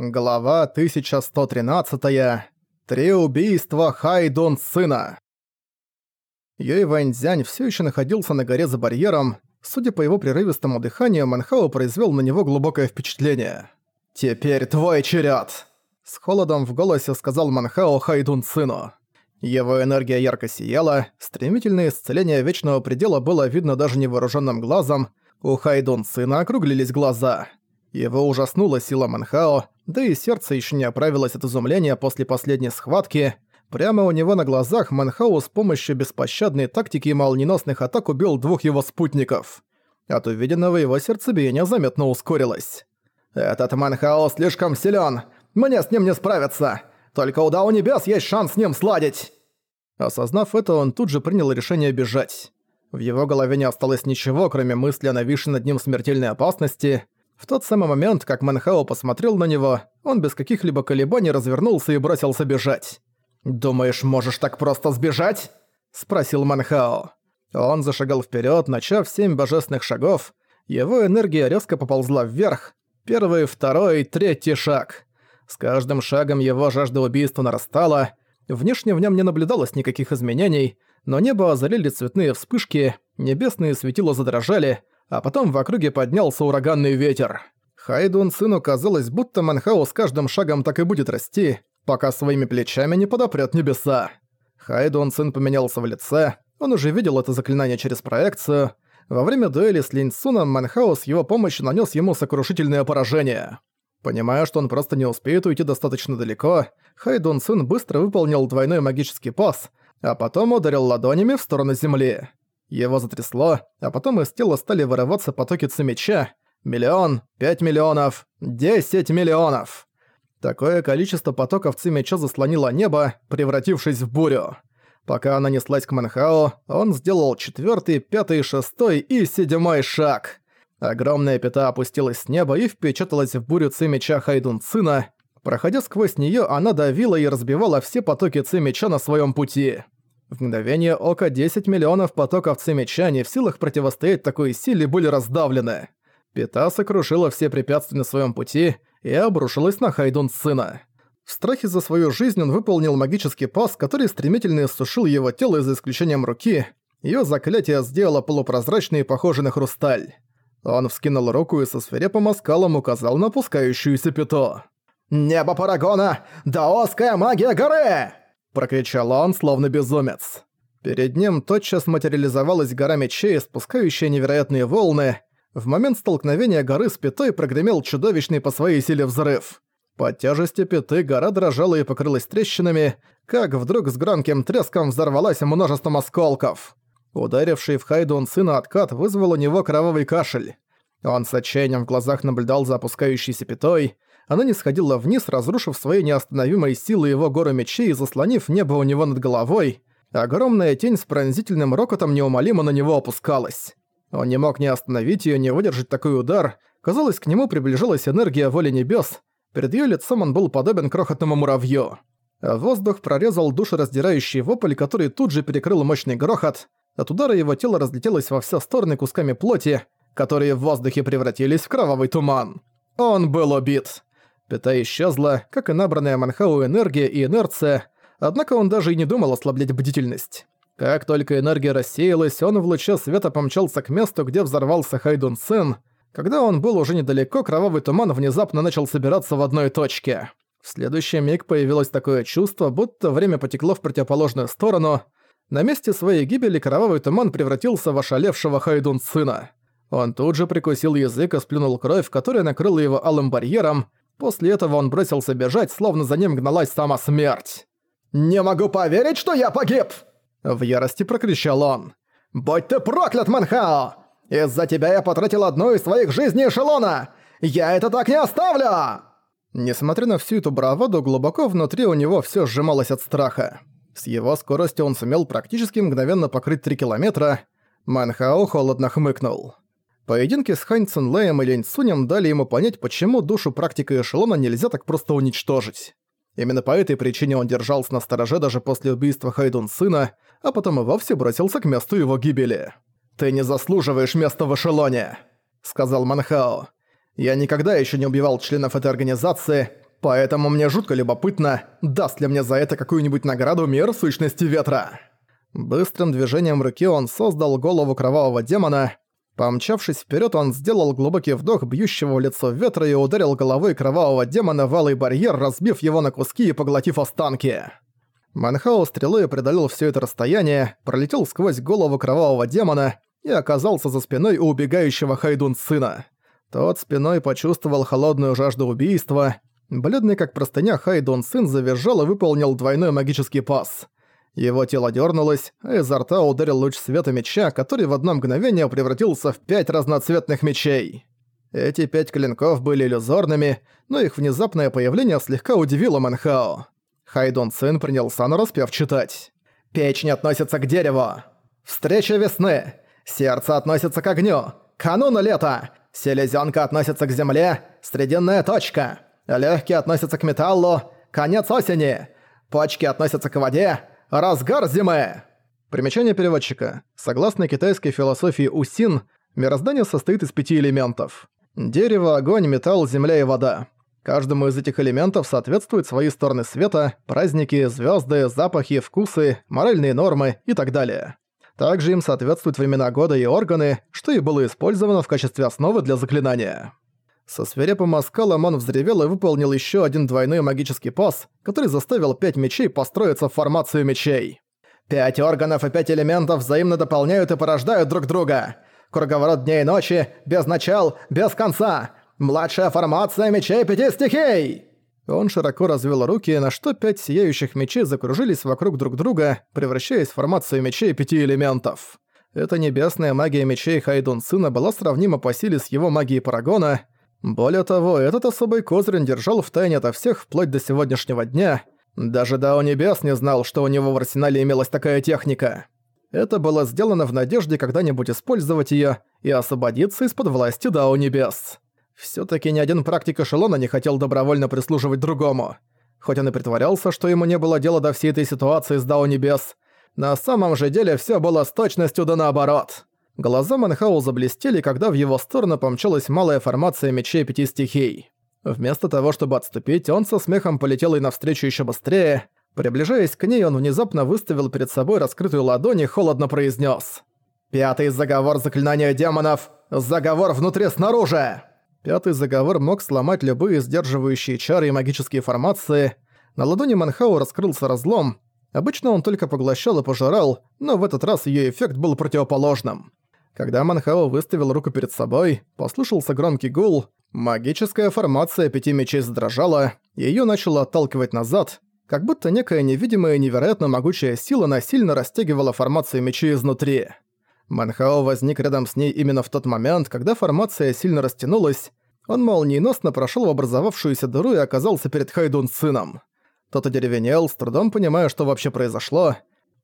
Глава 1113. Три убийства Хайдун сына. Юй Вэньцзянь всё ещё находился на горе за барьером. Судя по его прерывистому дыханию, Манхао произвёл на него глубокое впечатление. «Теперь твой черед! С холодом в голосе сказал Манхао Хайдун сыну. Его энергия ярко сияла, стремительное исцеление Вечного Предела было видно даже невооружённым глазом, у Хайдун сына округлились глаза. Его ужаснула сила Манхао, да и сердце еще не оправилось от изумления после последней схватки. Прямо у него на глазах Манхау с помощью беспощадной тактики и молниеносных атак убил двух его спутников. От увиденного его сердцебиение заметно ускорилось. «Этот Манхао слишком силен. Мне с ним не справиться! Только у Дао Небес есть шанс с ним сладить!» Осознав это, он тут же принял решение бежать. В его голове не осталось ничего, кроме мысли о нависшей над ним смертельной опасности – в тот самый момент, как Манхао посмотрел на него, он без каких-либо колебаний развернулся и бросился бежать. «Думаешь, можешь так просто сбежать?» – спросил Манхао. Он зашагал вперед, начав семь божественных шагов. Его энергия резко поползла вверх. Первый, второй, третий шаг. С каждым шагом его жажда убийства нарастала. Внешне в нем не наблюдалось никаких изменений, но небо озарили цветные вспышки, небесные светила задрожали, а потом в округе поднялся ураганный ветер. Хайдун сыну казалось, будто Манхау с каждым шагом так и будет расти, пока своими плечами не подопрёт небеса. Хайдун сын поменялся в лице, он уже видел это заклинание через проекцию. Во время дуэли с Линьсуном Манхау с его помощью нанес ему сокрушительное поражение. Понимая, что он просто не успеет уйти достаточно далеко, Хайдун сын быстро выполнил двойной магический пас, а потом ударил ладонями в сторону земли. Его затрясло, а потом из тела стали вырываться потоки цемеча. Миллион, пять миллионов, десять миллионов. Такое количество потоков цемеча заслонило небо, превратившись в бурю. Пока она неслась к Манхао, он сделал четвертый, пятый, шестой и седьмой шаг. Огромная пята опустилась с неба и впечаталась в бурю цемеча Хайдун Цина. Проходя сквозь нее, она давила и разбивала все потоки цемеча на своем пути. В мгновение ока 10 миллионов потоков цемеча не в силах противостоять такой силе были раздавлены. Пита сокрушила все препятствия на своем пути и обрушилась на Хайдун сына. В страхе за свою жизнь он выполнил магический пас, который стремительно иссушил его тело за исключением руки. Её заклятие сделало полупрозрачный и похожий на хрусталь. Он вскинул руку и со свирепым оскалом указал на опускающуюся пито. «Небо Парагона! Даосская магия горы!» Прокричал он, словно безумец. Перед ним тотчас материализовалась гора мечей, спускающая невероятные волны. В момент столкновения горы с пятой прогремел чудовищный по своей силе взрыв. Под тяжестью пяты гора дрожала и покрылась трещинами, как вдруг с громким треском взорвалась множеством осколков. Ударивший в Хайдун сына откат вызвал у него кровавый кашель. Он с отчаянием в глазах наблюдал за опускающейся пятой, она не сходила вниз, разрушив своей неостановимой силой его гору мечей и заслонив небо у него над головой. Огромная тень с пронзительным рокотом неумолимо на него опускалась. Он не мог ни остановить ее, ни выдержать такой удар. Казалось, к нему приближалась энергия воли небес. Перед ее лицом он был подобен крохотному муравью. воздух прорезал душераздирающий вопль, который тут же перекрыл мощный грохот. От удара его тело разлетелось во все стороны кусками плоти, которые в воздухе превратились в кровавый туман. Он был убит. Пята исчезла, как и набранная Манхау энергия и инерция, однако он даже и не думал ослаблять бдительность. Как только энергия рассеялась, он в луче света помчался к месту, где взорвался Хайдун Сен. Когда он был уже недалеко, кровавый туман внезапно начал собираться в одной точке. В следующий миг появилось такое чувство, будто время потекло в противоположную сторону. На месте своей гибели кровавый туман превратился в ошалевшего Хайдун Сына. Он тут же прикусил язык и сплюнул кровь, которая накрыла его алым барьером, После этого он бросился бежать, словно за ним гналась сама смерть. «Не могу поверить, что я погиб!» В ярости прокричал он. «Будь ты проклят, Манхао! Из-за тебя я потратил одну из своих жизней эшелона! Я это так не оставлю!» Несмотря на всю эту браваду, глубоко внутри у него всё сжималось от страха. С его скоростью он сумел практически мгновенно покрыть 3 километра. Манхао холодно хмыкнул. Поединки с Хань Цинлеем и Лень Цунем дали ему понять, почему душу практика эшелона нельзя так просто уничтожить. Именно по этой причине он держался на стороже даже после убийства Хайдун сына, а потом и вовсе бросился к месту его гибели. «Ты не заслуживаешь места в эшелоне», — сказал Манхао. «Я никогда еще не убивал членов этой организации, поэтому мне жутко любопытно, даст ли мне за это какую-нибудь награду мир сущности ветра. Быстрым движением руки он создал голову кровавого демона. Помчавшись вперед, он сделал глубокий вдох бьющего в лицо ветра и ударил головой кровавого демона в барьер, разбив его на куски и поглотив останки. Манхао стрелой преодолел все это расстояние, пролетел сквозь голову кровавого демона и оказался за спиной у убегающего Хайдун сына. Тот спиной почувствовал холодную жажду убийства. Бледный как простыня Хайдун сын завизжал и выполнил двойной магический пас. Его тело дернулось, а изо рта ударил луч света меча, который в одно мгновение превратился в пять разноцветных мечей. Эти пять клинков были иллюзорными, но их внезапное появление слегка удивило Манхао. Хайдун сын принялся на распев читать. «Печень относится к дереву. Встреча весны. Сердце относится к огню. Кануну лета. Селезенка относится к земле. Срединная точка. Легкие относятся к металлу. Конец осени. Почки относятся к воде. Разгар зимы. Примечание переводчика. Согласно китайской философии Усин, мироздание состоит из пяти элементов. Дерево, огонь, металл, земля и вода. Каждому из этих элементов соответствуют свои стороны света, праздники, звезды, запахи, вкусы, моральные нормы и так далее. Также им соответствуют времена года и органы, что и было использовано в качестве основы для заклинания. Со свирепым оскалом он взревел и выполнил еще один двойной магический пас, который заставил пять мечей построиться в формацию мечей. Пять органов и пять элементов взаимно дополняют и порождают друг друга. Круговорот дней и ночи, без начал, без конца. Младшая формация мечей пяти стихий! Он широко развел руки, на что пять сияющих мечей закружились вокруг друг друга, превращаясь в формацию мечей пяти элементов. Эта небесная магия мечей Хайдун Сына была сравнима по силе с его магией Парагона. Более того, этот особый козырь держал в тайне ото всех вплоть до сегодняшнего дня. Даже Дао Небес не знал, что у него в арсенале имелась такая техника. Это было сделано в надежде когда-нибудь использовать её и освободиться из-под власти Дао Небес. Всё-таки ни один практик эшелона не хотел добровольно прислуживать другому. Хоть он и притворялся, что ему не было дела до всей этой ситуации с Дао Небес, на самом же деле всё было с точностью да наоборот. Глаза Манхау заблестели, когда в его сторону помчалась малая формация мечей пяти стихий. Вместо того, чтобы отступить, он со смехом полетел и навстречу ещё быстрее. Приближаясь к ней, он внезапно выставил перед собой раскрытую ладонь и холодно произнес: «Пятый заговор заклинания демонов! Заговор внутри-снаружи!» Пятый заговор мог сломать любые сдерживающие чары и магические формации. На ладони Манхау раскрылся разлом. Обычно он только поглощал и пожирал, но в этот раз её эффект был противоположным. Когда Манхао выставил руку перед собой, послышался громкий гул, магическая формация пяти мечей задрожала, её начало отталкивать назад, как будто некая невидимая и невероятно могучая сила насильно растягивала формацию мечей изнутри. Манхао возник рядом с ней именно в тот момент, когда формация сильно растянулась. Он молниеносно прошел в образовавшуюся дыру и оказался перед Хайдун сыном. Тот одеревенел, с трудом понимая, что вообще произошло.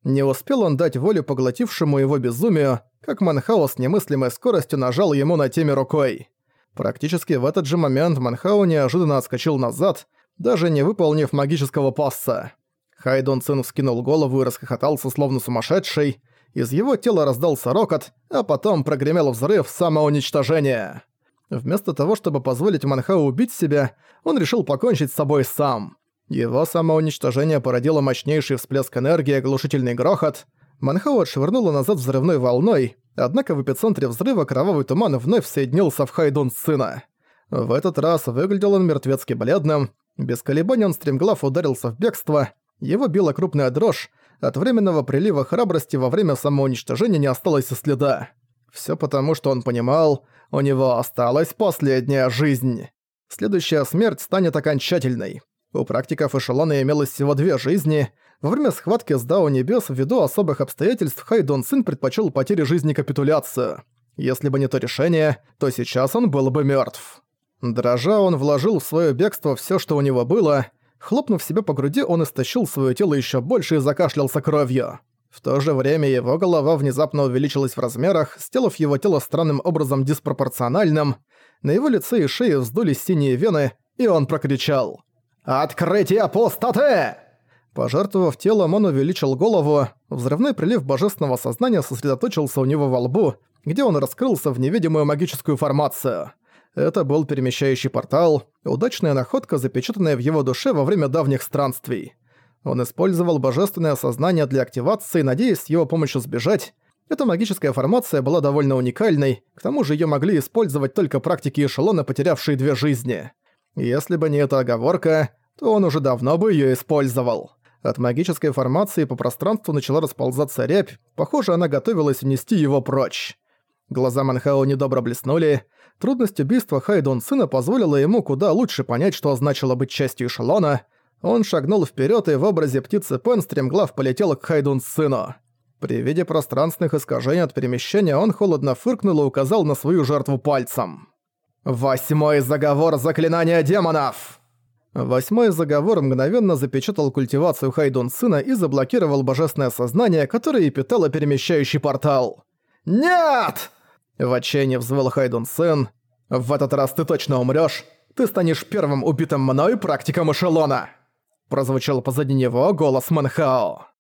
Не успел он дать волю поглотившему его безумию, как Манхао с немыслимой скоростью нажал ему на теме рукой. Практически в этот же момент Манхао неожиданно отскочил назад, даже не выполнив магического пасса. Хайдун сын вскинул голову и расхохотался словно сумасшедший, из его тела раздался рокот, а потом прогремел взрыв самоуничтожения. Вместо того, чтобы позволить Манхау убить себя, он решил покончить с собой сам. Его самоуничтожение породило мощнейший всплеск энергии и оглушительный грохот. Манхау отшвырнуло назад взрывной волной, однако в эпицентре взрыва кровавый туман вновь соединился в Хайдун сына. В этот раз выглядел он мертвецки бледным, без колебаний он стремглав ударился в бегство, его била крупная дрожь, от временного прилива храбрости во время самоуничтожения не осталось и следа. Всё потому, что он понимал, у него осталась последняя жизнь. Следующая смерть станет окончательной. У практиков эшелона имелось всего две жизни. Во время схватки с Дао Небес ввиду особых обстоятельств Хайдон Сын предпочел потери жизни капитуляцию. Если бы не то решение, то сейчас он был бы мертв. Дрожа, он вложил в свое бегство все, что у него было — Хлопнув себя по груди, он истощил свое тело еще больше и закашлялся кровью. В то же время его голова внезапно увеличилась в размерах, сделав его тело странным образом диспропорциональным. На его лице и шее вздулись синие вены, и он прокричал «Открытие пустоты!» Пожертвовав телом, он увеличил голову, взрывной прилив божественного сознания сосредоточился у него во лбу, где он раскрылся в невидимую магическую формацию. Это был перемещающий портал, удачная находка, запечатанная в его душе во время давних странствий. Он использовал божественное сознание для активации, надеясь с его помощью сбежать. Эта магическая формация была довольно уникальной, к тому же её могли использовать только практики эшелона, потерявшие две жизни. Если бы не эта оговорка, то он уже давно бы её использовал. От магической формации по пространству начала расползаться рябь, похоже, она готовилась унести его прочь. Глаза Манхао недобро блеснули. Трудность убийства Хайдон сына позволила ему куда лучше понять, что означало быть частью эшелона. Он шагнул вперед и в образе птицы Пен стремглав полетел к Хайдун сыну. При виде пространственных искажений от перемещения он холодно фыркнул и указал на свою жертву пальцем. «Восьмой заговор заклинания демонов!» Восьмой заговор мгновенно запечатал культивацию Хайдун сына и заблокировал божественное сознание, которое и питало перемещающий портал. «Нет!» В отчаянии взвыл Хайдун сын. «В этот раз ты точно умрёшь. Ты станешь первым убитым мной практиком эшелона!» Прозвучал позади него голос Манхао.